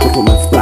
ことォーマ